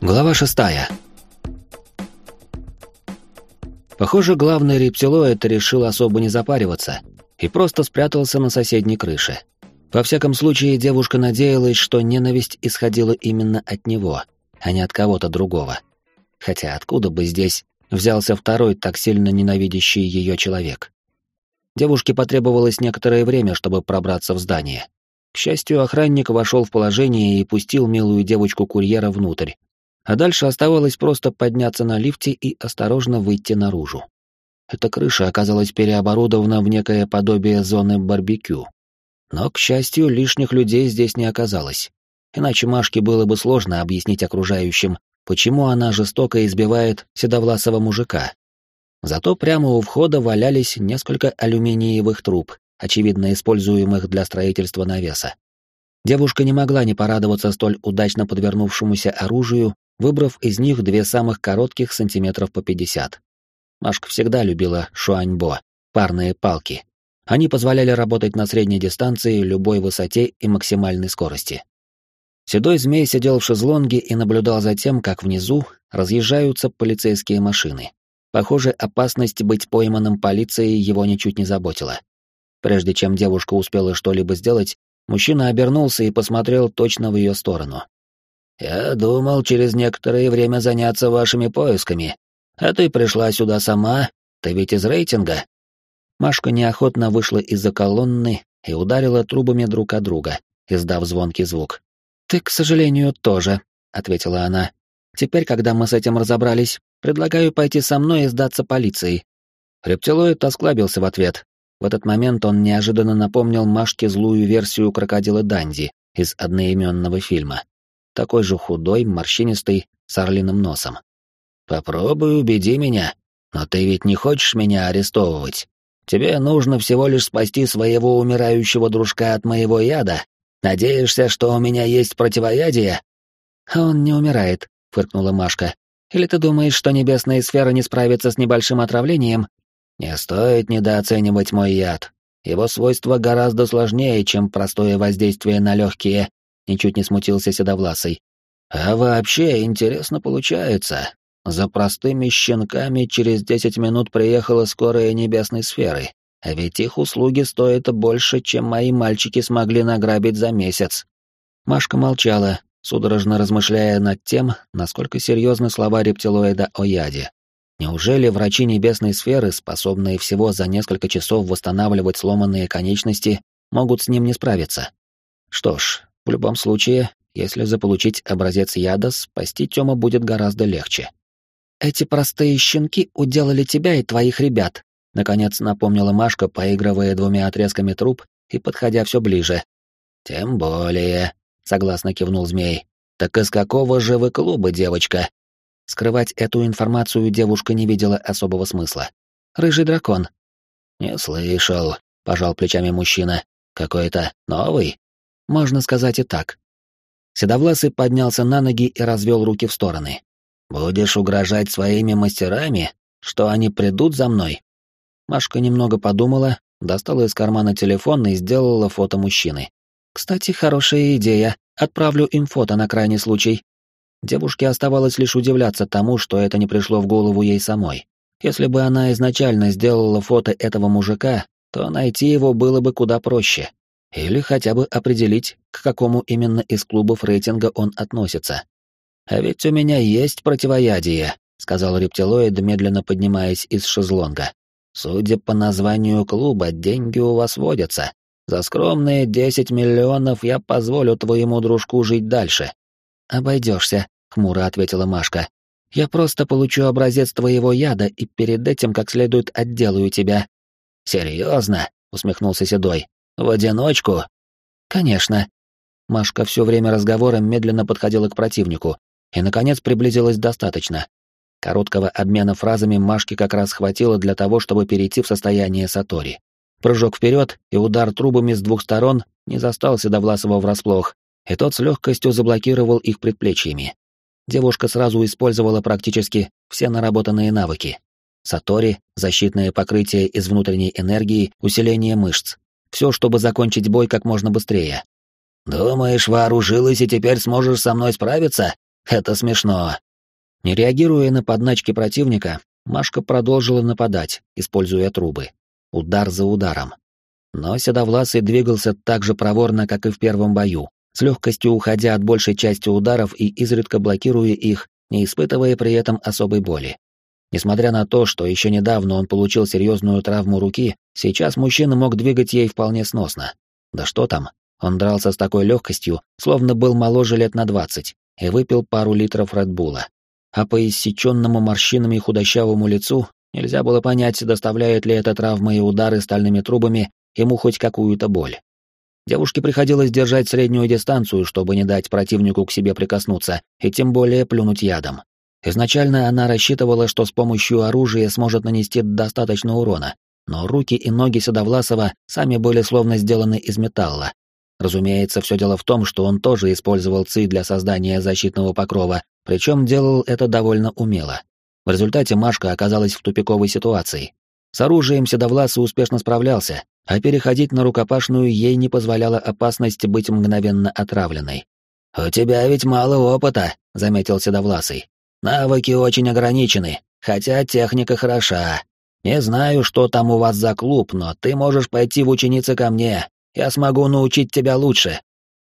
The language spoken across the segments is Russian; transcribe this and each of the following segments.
Глава шестая. Похоже, главный рептилоид решил особо не запариваться и просто спрятался на соседней крыше. Во всяком случае, девушка надеялась, что ненависть исходила именно от него, а не от кого-то другого. Хотя откуда бы здесь взялся второй так сильно ненавидящий ее человек? Девушке потребовалось некоторое время, чтобы пробраться в здание. К счастью, охранник вошел в положение и пустил милую девочку-курьера внутрь, а дальше оставалось просто подняться на лифте и осторожно выйти наружу. Эта крыша оказалась переоборудована в некое подобие зоны барбекю. Но, к счастью, лишних людей здесь не оказалось. Иначе Машке было бы сложно объяснить окружающим, почему она жестоко избивает седовласого мужика. Зато прямо у входа валялись несколько алюминиевых труб, очевидно используемых для строительства навеса. Девушка не могла не порадоваться столь удачно подвернувшемуся оружию выбрав из них две самых коротких сантиметров по 50. Машка всегда любила шуаньбо, парные палки. Они позволяли работать на средней дистанции, любой высоте и максимальной скорости. Седой змей сидел в шезлонге и наблюдал за тем, как внизу разъезжаются полицейские машины. Похоже, опасность быть пойманным полицией его ничуть не заботила. Прежде чем девушка успела что-либо сделать, мужчина обернулся и посмотрел точно в ее сторону. «Я думал через некоторое время заняться вашими поисками. А ты пришла сюда сама? Ты ведь из рейтинга?» Машка неохотно вышла из-за колонны и ударила трубами друг от друга, издав звонкий звук. «Ты, к сожалению, тоже», — ответила она. «Теперь, когда мы с этим разобрались, предлагаю пойти со мной и сдаться полиции». Рептилоид осклабился в ответ. В этот момент он неожиданно напомнил Машке злую версию крокодила Данди из одноименного фильма такой же худой, морщинистый, с орлиным носом. «Попробуй убеди меня, но ты ведь не хочешь меня арестовывать. Тебе нужно всего лишь спасти своего умирающего дружка от моего яда. Надеешься, что у меня есть противоядие?» «Он не умирает», — фыркнула Машка. «Или ты думаешь, что небесная сфера не справится с небольшим отравлением?» «Не стоит недооценивать мой яд. Его свойства гораздо сложнее, чем простое воздействие на легкие ничуть не смутился Седовласый. А вообще интересно получается. За простыми щенками через десять минут приехала скорая небесной сферы. А ведь их услуги стоят больше, чем мои мальчики смогли награбить за месяц. Машка молчала, судорожно размышляя над тем, насколько серьезны слова рептилоида о яде. Неужели врачи небесной сферы, способные всего за несколько часов восстанавливать сломанные конечности, могут с ним не справиться? Что ж, в любом случае, если заполучить образец яда, спасти Тёма будет гораздо легче. «Эти простые щенки уделали тебя и твоих ребят», — наконец напомнила Машка, поигрывая двумя отрезками труб и подходя все ближе. «Тем более», — согласно кивнул змей. «Так из какого же вы клуба, девочка?» Скрывать эту информацию девушка не видела особого смысла. «Рыжий дракон». «Не слышал», — пожал плечами мужчина. «Какой-то новый?» Можно сказать и так. Седовласый поднялся на ноги и развел руки в стороны. «Будешь угрожать своими мастерами, что они придут за мной?» Машка немного подумала, достала из кармана телефон и сделала фото мужчины. «Кстати, хорошая идея. Отправлю им фото на крайний случай». Девушке оставалось лишь удивляться тому, что это не пришло в голову ей самой. Если бы она изначально сделала фото этого мужика, то найти его было бы куда проще. Или хотя бы определить, к какому именно из клубов рейтинга он относится. «А ведь у меня есть противоядие», — сказал рептилоид, медленно поднимаясь из шезлонга. «Судя по названию клуба, деньги у вас водятся. За скромные десять миллионов я позволю твоему дружку жить дальше». «Обойдешься», — хмуро ответила Машка. «Я просто получу образец твоего яда и перед этим как следует отделаю тебя». «Серьезно?» — усмехнулся Седой. В одиночку? Конечно. Машка все время разговора медленно подходила к противнику и, наконец, приблизилась достаточно. Короткого обмена фразами Машке как раз хватило для того, чтобы перейти в состояние Сатори. Прыжок вперед и удар трубами с двух сторон не застал Седовласова врасплох, и тот с легкостью заблокировал их предплечьями. Девушка сразу использовала практически все наработанные навыки. Сатори, защитное покрытие из внутренней энергии, усиление мышц. Все, чтобы закончить бой как можно быстрее. «Думаешь, вооружилась и теперь сможешь со мной справиться? Это смешно. Не реагируя на подначки противника, Машка продолжила нападать, используя трубы. Удар за ударом. Но Седовласый двигался так же проворно, как и в первом бою, с легкостью уходя от большей части ударов и изредка блокируя их, не испытывая при этом особой боли. Несмотря на то, что еще недавно он получил серьезную травму руки, сейчас мужчина мог двигать ей вполне сносно. Да что там, он дрался с такой легкостью, словно был моложе лет на двадцать, и выпил пару литров Редбула. А по иссеченному морщинами худощавому лицу нельзя было понять, доставляет ли это травмы и удары стальными трубами ему хоть какую-то боль. Девушке приходилось держать среднюю дистанцию, чтобы не дать противнику к себе прикоснуться, и тем более плюнуть ядом. Изначально она рассчитывала, что с помощью оружия сможет нанести достаточно урона, но руки и ноги Седовласова сами были словно сделаны из металла. Разумеется, все дело в том, что он тоже использовал ЦИ для создания защитного покрова, причем делал это довольно умело. В результате Машка оказалась в тупиковой ситуации. С оружием Седовласа успешно справлялся, а переходить на рукопашную ей не позволяла опасность быть мгновенно отравленной. «У тебя ведь мало опыта», — заметил Седовласый. «Навыки очень ограничены, хотя техника хороша. Не знаю, что там у вас за клуб, но ты можешь пойти в ученицы ко мне. Я смогу научить тебя лучше».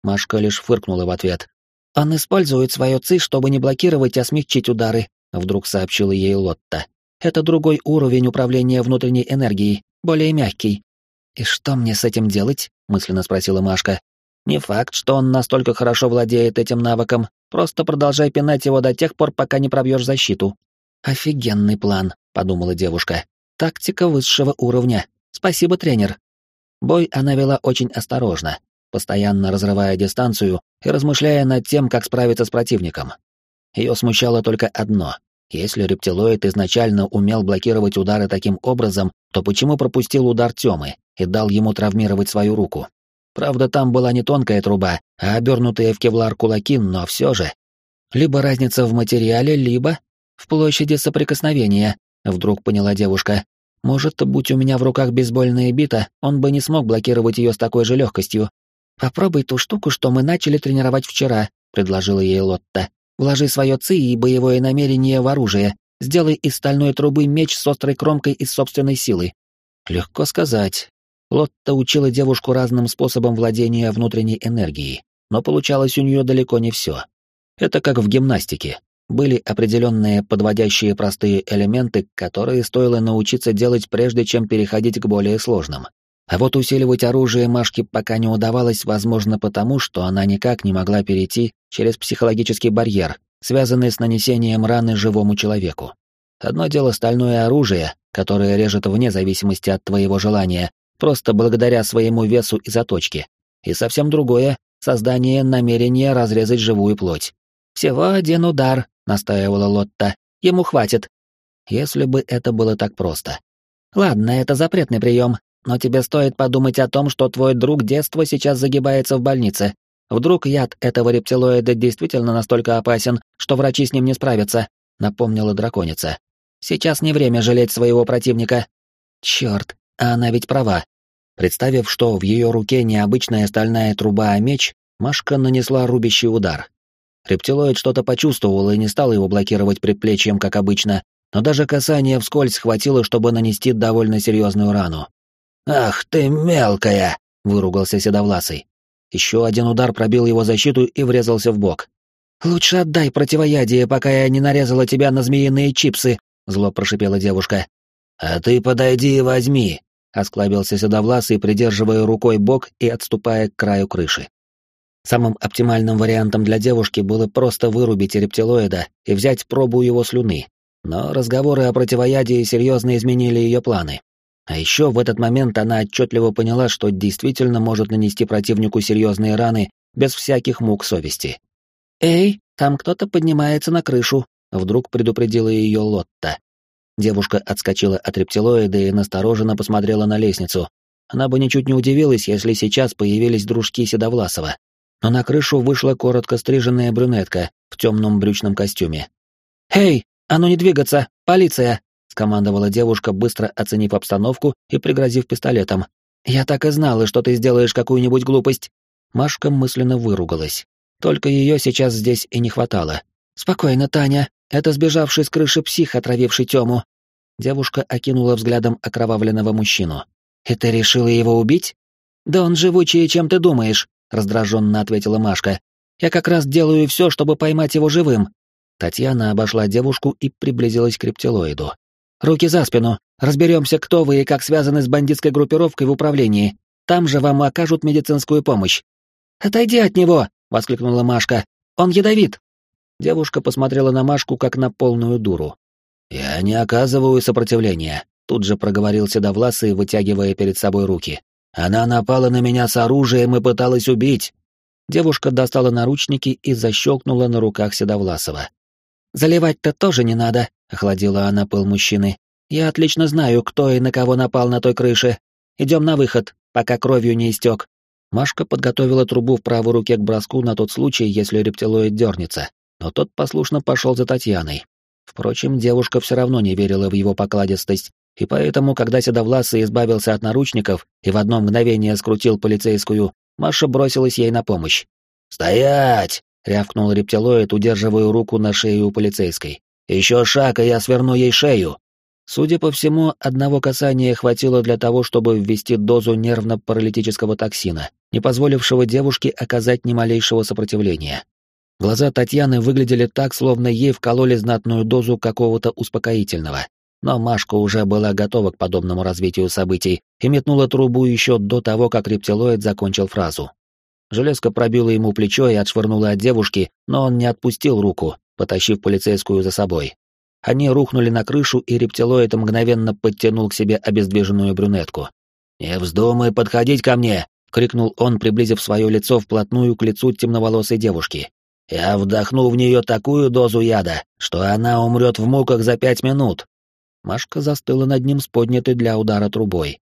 Машка лишь фыркнула в ответ. «Он использует свое ЦИ, чтобы не блокировать, а смягчить удары», — вдруг сообщила ей Лотта. «Это другой уровень управления внутренней энергией, более мягкий. «И что мне с этим делать?» — мысленно спросила Машка. «Не факт, что он настолько хорошо владеет этим навыком. Просто продолжай пинать его до тех пор, пока не пробьешь защиту». «Офигенный план», — подумала девушка. «Тактика высшего уровня. Спасибо, тренер». Бой она вела очень осторожно, постоянно разрывая дистанцию и размышляя над тем, как справиться с противником. Ее смущало только одно если рептилоид изначально умел блокировать удары таким образом, то почему пропустил удар Тёмы и дал ему травмировать свою руку? Правда, там была не тонкая труба, а обернутые в кевлар кулаки, но все же. Либо разница в материале, либо в площади соприкосновения, вдруг поняла девушка. Может, будь у меня в руках бейсбольная бита, он бы не смог блокировать ее с такой же легкостью. Попробуй ту штуку, что мы начали тренировать вчера, предложила ей Лотта. Вложи свое ци и боевое намерение в оружие. Сделай из стальной трубы меч с острой кромкой из собственной силы. Легко сказать. Лотта учила девушку разным способам владения внутренней энергией, но получалось у нее далеко не все. Это как в гимнастике. Были определенные подводящие простые элементы, которые стоило научиться делать прежде, чем переходить к более сложным. А вот усиливать оружие Машке пока не удавалось, возможно, потому, что она никак не могла перейти через психологический барьер, связанный с нанесением раны живому человеку. Одно дело стальное оружие, которое режет вне зависимости от твоего желания, просто благодаря своему весу и заточке, и совсем другое — создание намерения разрезать живую плоть. «Всего один удар», — настаивала Лотта. «Ему хватит». Если бы это было так просто. Ладно, это запретный прием, но тебе стоит подумать о том, что твой друг детства сейчас загибается в больнице. Вдруг яд этого рептилоида действительно настолько опасен, что врачи с ним не справятся, напомнила драконица. Сейчас не время жалеть своего противника. Черт, а она ведь права. Представив, что в ее руке не обычная стальная труба, а меч, Машка нанесла рубящий удар. Рептилоид что-то почувствовал и не стал его блокировать предплечьем, как обычно, но даже касание вскользь хватило, чтобы нанести довольно серьезную рану. «Ах ты мелкая!» — выругался Седовласый. Еще один удар пробил его защиту и врезался в бок. «Лучше отдай противоядие, пока я не нарезала тебя на змеиные чипсы», — зло прошипела девушка. «А ты подойди и возьми», — осклабился Седовласый, придерживая рукой бок и отступая к краю крыши. Самым оптимальным вариантом для девушки было просто вырубить рептилоида и взять пробу его слюны. Но разговоры о противоядии серьезно изменили ее планы. А еще в этот момент она отчетливо поняла, что действительно может нанести противнику серьезные раны без всяких мук совести. «Эй, там кто-то поднимается на крышу», — вдруг предупредила ее Лотта. Девушка отскочила от рептилоида и настороженно посмотрела на лестницу. Она бы ничуть не удивилась, если сейчас появились дружки Седовласова. Но на крышу вышла коротко стриженная брюнетка в темном брючном костюме. «Эй, а ну не двигаться! Полиция!» скомандовала девушка, быстро оценив обстановку и пригрозив пистолетом. «Я так и знала, что ты сделаешь какую-нибудь глупость!» Машка мысленно выругалась. Только ее сейчас здесь и не хватало. «Спокойно, Таня. Это сбежавший с крыши псих, отравивший Тему». Девушка окинула взглядом окровавленного мужчину. «И ты решила его убить?» «Да он живучее, чем ты думаешь», — раздраженно ответила Машка. «Я как раз делаю все, чтобы поймать его живым». Татьяна обошла девушку и приблизилась к рептилоиду. «Руки за спину. Разберемся, кто вы и как связаны с бандитской группировкой в управлении. Там же вам окажут медицинскую помощь». «Отойди от него!» — воскликнула Машка. «Он ядовит!» Девушка посмотрела на Машку как на полную дуру. «Я не оказываю сопротивления», — тут же проговорил Седовласый, вытягивая перед собой руки. «Она напала на меня с оружием и пыталась убить». Девушка достала наручники и защелкнула на руках Седовласова. «Заливать-то тоже не надо», — охладила она пыл мужчины. «Я отлично знаю, кто и на кого напал на той крыше. Идем на выход, пока кровью не истек». Машка подготовила трубу в правой руке к броску на тот случай, если рептилоид дернется, но тот послушно пошел за Татьяной. Впрочем, девушка все равно не верила в его покладистость, и поэтому, когда Седовласый избавился от наручников и в одно мгновение скрутил полицейскую, Маша бросилась ей на помощь. «Стоять!» — рявкнул рептилоид, удерживая руку на шее у полицейской. «Еще шаг, и я сверну ей шею!» Судя по всему, одного касания хватило для того, чтобы ввести дозу нервно-паралитического токсина, не позволившего девушке оказать ни малейшего сопротивления. Глаза Татьяны выглядели так, словно ей вкололи знатную дозу какого-то успокоительного. Но Машка уже была готова к подобному развитию событий и метнула трубу еще до того, как рептилоид закончил фразу. Железка пробила ему плечо и отшвырнула от девушки, но он не отпустил руку, потащив полицейскую за собой. Они рухнули на крышу, и рептилоид мгновенно подтянул к себе обездвиженную брюнетку. «Не вздумай подходить ко мне!» — крикнул он, приблизив свое лицо вплотную к лицу темноволосой девушки. «Я вдохну в нее такую дозу яда, что она умрет в муках за пять минут!» Машка застыла над ним с поднятой для удара трубой.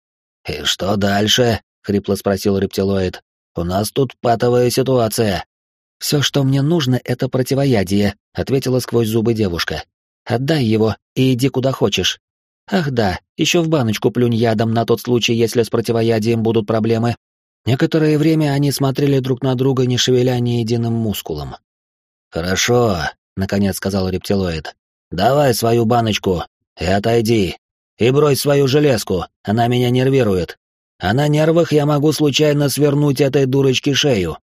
«И что дальше?» — хрипло спросил рептилоид. «У нас тут патовая ситуация». «Все, что мне нужно, это противоядие», — ответила сквозь зубы девушка. Отдай его и иди куда хочешь. Ах да, еще в баночку плюнь ядом на тот случай, если с противоядием будут проблемы. Некоторое время они смотрели друг на друга, не шевеля ни единым мускулом. «Хорошо», — наконец сказал рептилоид. «Давай свою баночку и отойди. И брось свою железку, она меня нервирует. А на нервах я могу случайно свернуть этой дурочке шею».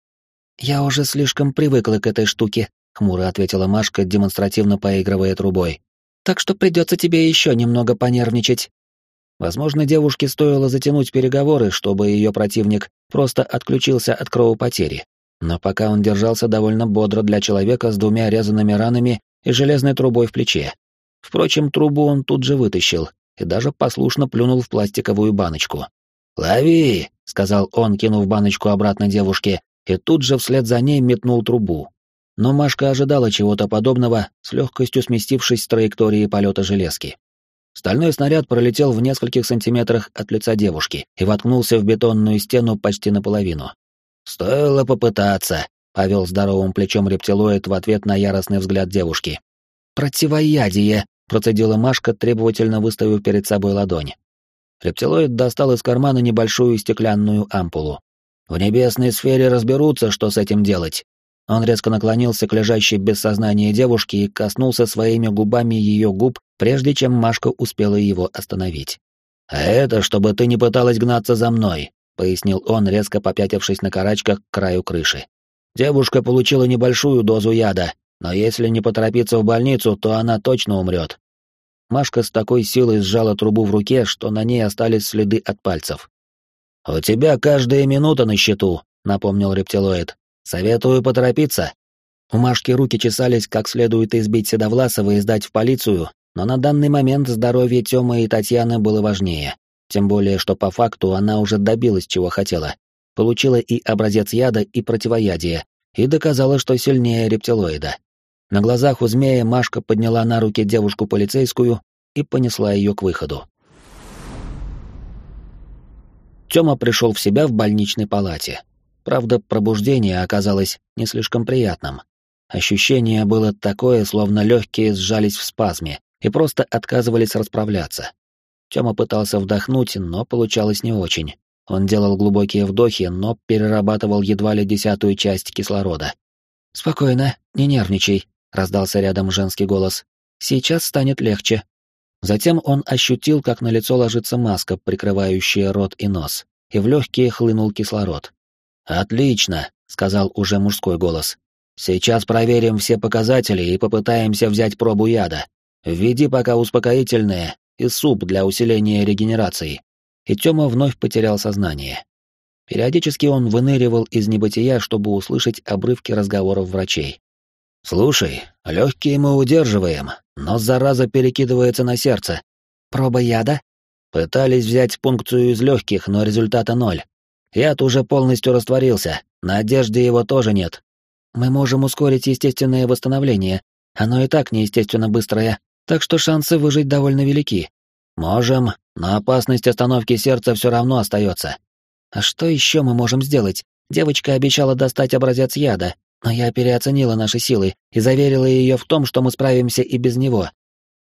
«Я уже слишком привыкла к этой штуке», хмуро ответила Машка, демонстративно поигрывая трубой. Так что придется тебе еще немного понервничать. Возможно, девушке стоило затянуть переговоры, чтобы ее противник просто отключился от кровопотери. Но пока он держался довольно бодро для человека с двумя резанными ранами и железной трубой в плече. Впрочем, трубу он тут же вытащил и даже послушно плюнул в пластиковую баночку. «Лови!» — сказал он, кинув баночку обратно девушке, и тут же вслед за ней метнул трубу, но Машка ожидала чего-то подобного, с легкостью сместившись с траектории полета железки. Стальной снаряд пролетел в нескольких сантиметрах от лица девушки и воткнулся в бетонную стену почти наполовину. «Стоило попытаться», — повел здоровым плечом рептилоид в ответ на яростный взгляд девушки. «Противоядие», — процедила Машка, требовательно выставив перед собой ладонь. Рептилоид достал из кармана небольшую стеклянную ампулу. «В небесной сфере разберутся, что с этим делать», он резко наклонился к лежащей без сознания девушке и коснулся своими губами ее губ, прежде чем Машка успела его остановить. «А это, чтобы ты не пыталась гнаться за мной», — пояснил он, резко попятившись на карачках к краю крыши. «Девушка получила небольшую дозу яда, но если не поторопиться в больницу, то она точно умрет». Машка с такой силой сжала трубу в руке, что на ней остались следы от пальцев. «У тебя каждая минута на счету», — напомнил рептилоид. Советую поторопиться. У Машки руки чесались, как следует избить Седовласова и сдать в полицию, но на данный момент здоровье Тёмы и Татьяны было важнее. Тем более, что по факту она уже добилась, чего хотела. Получила и образец яда, и противоядие, и доказала, что сильнее рептилоида. На глазах у змея Машка подняла на руки девушку-полицейскую и понесла ее к выходу. Тёма пришел в себя в больничной палате. Правда, пробуждение оказалось не слишком приятным. Ощущение было такое, словно легкие сжались в спазме и просто отказывались расправляться. Тёма пытался вдохнуть, но получалось не очень. Он делал глубокие вдохи, но перерабатывал едва ли десятую часть кислорода. «Спокойно, не нервничай», — раздался рядом женский голос. «Сейчас станет легче». Затем он ощутил, как на лицо ложится маска, прикрывающая рот и нос, и в легкие хлынул кислород. «Отлично», — сказал уже мужской голос. «Сейчас проверим все показатели и попытаемся взять пробу яда. Введи пока успокоительное и суп для усиления регенерации». И Тёма вновь потерял сознание. Периодически он выныривал из небытия, чтобы услышать обрывки разговоров врачей. «Слушай, легкие мы удерживаем, но зараза перекидывается на сердце. Проба яда?» Пытались взять пункцию из легких, но результата ноль. Яд уже полностью растворился, на одежде его тоже нет. Мы можем ускорить естественное восстановление, оно и так неестественно быстрое, так что шансы выжить довольно велики. Можем, но опасность остановки сердца все равно остается. А что еще мы можем сделать? Девочка обещала достать образец яда, но я переоценила наши силы и заверила ее в том, что мы справимся и без него.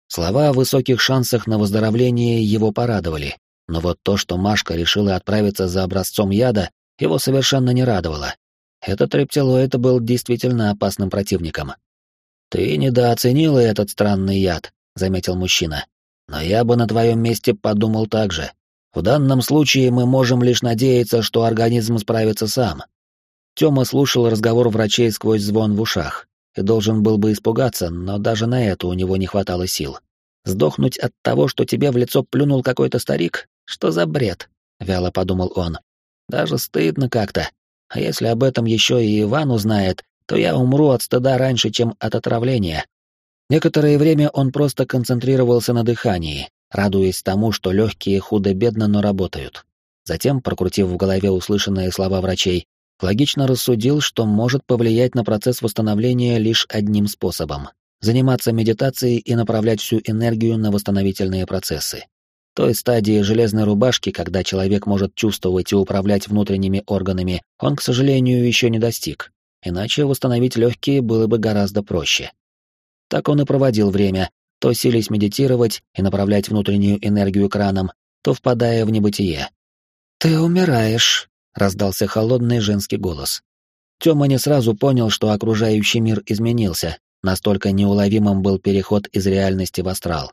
Слова о высоких шансах на выздоровление его порадовали, но вот то, что Машка решила отправиться за образцом яда, его совершенно не радовало. Этот рептилоид был действительно опасным противником. «Ты недооценила этот странный яд», — заметил мужчина. «Но я бы на твоем месте подумал так же. В данном случае мы можем лишь надеяться, что организм справится сам. Тёма слушал разговор врачей сквозь звон в ушах и должен был бы испугаться, но даже на это у него не хватало сил. Сдохнуть от того, что тебе в лицо плюнул какой-то старик? Что за бред? Вяло подумал он. Даже стыдно как-то. А если об этом еще и Иван узнает, то я умру от стыда раньше, чем от отравления. Некоторое время он просто концентрировался на дыхании, радуясь тому, что легкие худо-бедно, но работают. Затем, прокрутив в голове услышанные слова врачей, логично рассудил, что может повлиять на процесс восстановления лишь одним способом — заниматься медитацией и направлять всю энергию на восстановительные процессы. Той стадии железной рубашки, когда человек может чувствовать и управлять внутренними органами, он, к сожалению, еще не достиг. Иначе восстановить легкие было бы гораздо проще. Так он и проводил время, то сились медитировать и направлять внутреннюю энергию краном, то впадая в небытие. «Ты умираешь», — раздался холодный женский голос. Тёма не сразу понял, что окружающий мир изменился, настолько неуловимым был переход из реальности в астрал.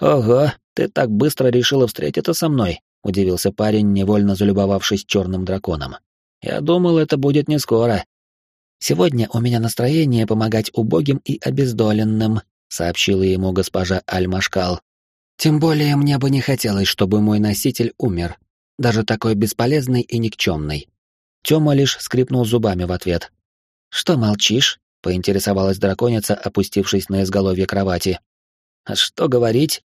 «Ого, ты так быстро решила встретиться со мной», — удивился парень, невольно залюбовавшись черным драконом. «Я думал, это будет не скоро». «Сегодня у меня настроение помогать убогим и обездоленным», сообщила ему госпожа Аль-Машкал. Тем более мне бы не хотелось, чтобы мой носитель умер, даже такой бесполезный и никчемный. Тёма лишь скрипнул зубами в ответ. «Что молчишь?» — поинтересовалась драконица, опустившись на изголовье кровати. «А что говорить?»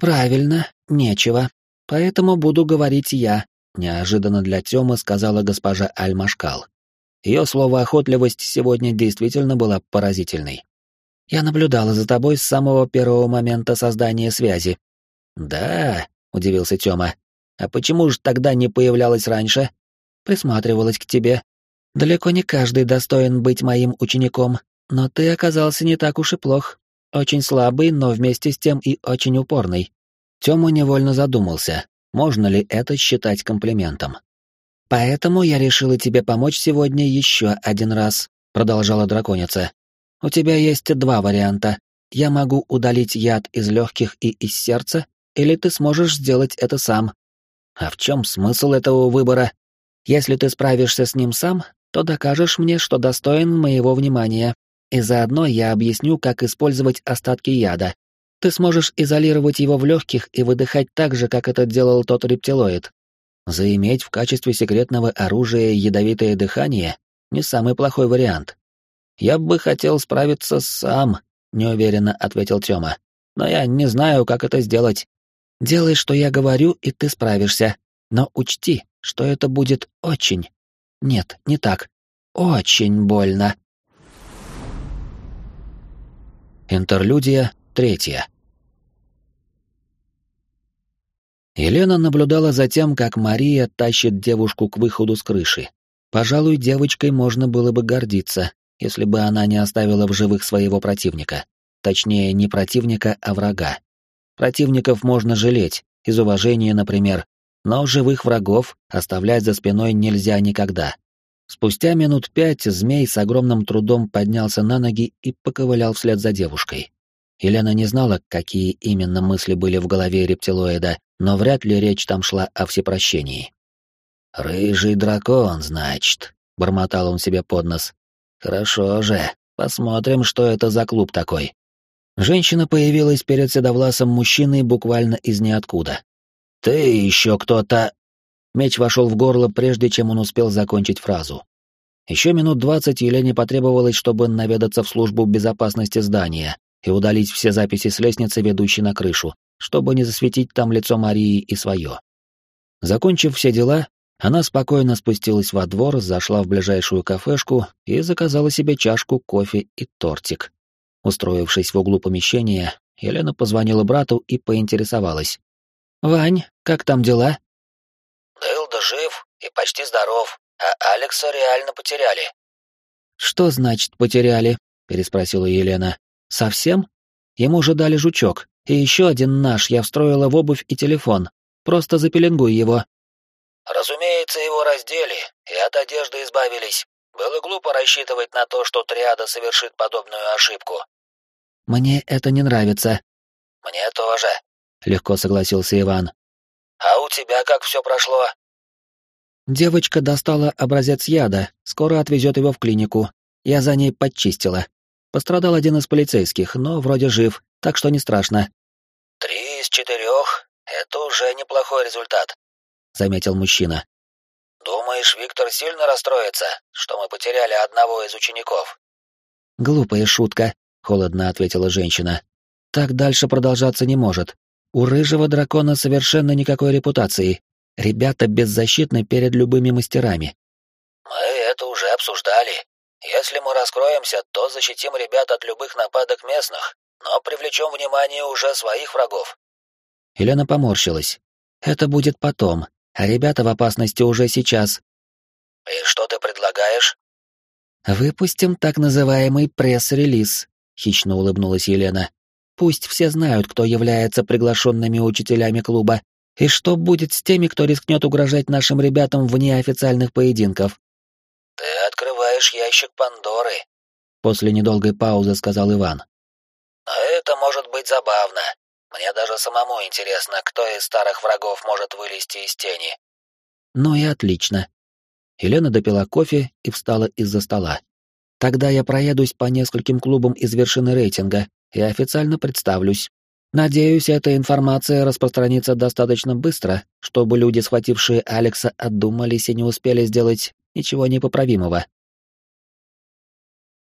«Правильно, нечего. Поэтому буду говорить я», — неожиданно для Тёмы сказала госпожа Аль-Машкал. Её словоохотливость сегодня действительно была поразительной. Я наблюдала за тобой с самого первого момента создания связи. Да, удивился Тёма. А почему же тогда не появлялась раньше? Присматривалась к тебе. Далеко не каждый достоин быть моим учеником, но ты оказался не так уж и плох. Очень слабый, но вместе с тем и очень упорный. Тёма невольно задумался, можно ли это считать комплиментом. Поэтому я решила тебе помочь сегодня еще один раз, продолжала драконица. У тебя есть два варианта. Я могу удалить яд из легких и из сердца, или ты сможешь сделать это сам. А в чем смысл этого выбора? Если ты справишься с ним сам, то докажешь мне, что достоин моего внимания, и заодно я объясню, как использовать остатки яда. Ты сможешь изолировать его в легких и выдыхать так же, как это делал тот рептилоид. Заиметь в качестве секретного оружия ядовитое дыхание — не самый плохой вариант. «Я бы хотел справиться сам», — неуверенно ответил Тёма. «Но я не знаю, как это сделать». «Делай, что я говорю, и ты справишься. Но учти, что это будет очень... Нет, не так. Очень больно». Интерлюдия третья. Елена наблюдала за тем, как Мария тащит девушку к выходу с крыши. Пожалуй, девочкой можно было бы гордиться, если бы она не оставила в живых своего противника. Точнее, не противника, а врага. Противников можно жалеть, из уважения, например, но живых врагов оставлять за спиной нельзя никогда. Спустя минут пять змей с огромным трудом поднялся на ноги и поковылял вслед за девушкой. Елена не знала, какие именно мысли были в голове рептилоида, но вряд ли речь там шла о всепрощении. «Рыжий дракон, значит», — бормотал он себе под нос. «Хорошо же, посмотрим, что это за клуб такой». Женщина появилась перед седовласым мужчиной буквально из ниоткуда. «Ты еще кто-то...» Меч вошел в горло, прежде чем он успел закончить фразу. Еще минут двадцать Елене потребовалось, чтобы наведаться в службу безопасности здания и удалить все записи с лестницы, ведущей на крышу, чтобы не засветить там лицо Марии и свое. Закончив все дела, она спокойно спустилась во двор, зашла в ближайшую кафешку и заказала себе чашку кофе и тортик. Устроившись в углу помещения, Елена позвонила брату и поинтересовалась. «Вань, как там дела?» «Дылда жив и почти здоров, а Алекса реально потеряли». «Что значит потеряли?» — переспросила Елена. «Совсем? Ему же дали жучок, и еще один наш я встроила в обувь и телефон. Просто запеленгуй его». «Разумеется, его раздели и от одежды избавились. Было глупо рассчитывать на то, что Триада совершит подобную ошибку». «Мне это не нравится». «Мне тоже», — легко согласился Иван. «А у тебя как все прошло?» Девочка достала образец яда, скоро отвезет его в клинику. Я за ней подчистила. Пострадал один из полицейских, но вроде жив, так что не страшно. «Три из четырех — это уже неплохой результат», — заметил мужчина. «Думаешь, Виктор сильно расстроится, что мы потеряли одного из учеников?» «Глупая шутка», — холодно ответила женщина. «Так дальше продолжаться не может. У рыжего дракона совершенно никакой репутации. Ребята беззащитны перед любыми мастерами». «Мы это уже обсуждали. Если мы раскроемся, то защитим ребят от любых нападок местных, но привлечем внимание уже своих врагов». Елена поморщилась. «Это будет потом, а ребята в опасности уже сейчас». «И что ты предлагаешь?» «Выпустим так называемый пресс-релиз», — хищно улыбнулась Елена. «Пусть все знают, кто является приглашенными учителями клуба, и что будет с теми, кто рискнет угрожать нашим ребятам вне официальных поединков». «Ты открываешь ящик Пандоры», — после недолгой паузы сказал Иван. «Но это может быть забавно. Мне даже самому интересно, кто из старых врагов может вылезти из тени». «Ну и отлично». Елена допила кофе и встала из-за стола. «Тогда я проедусь по нескольким клубам из вершины рейтинга и официально представлюсь. Надеюсь, эта информация распространится достаточно быстро, чтобы люди, схватившие Алекса, отдумались и не успели сделать ничего непоправимого.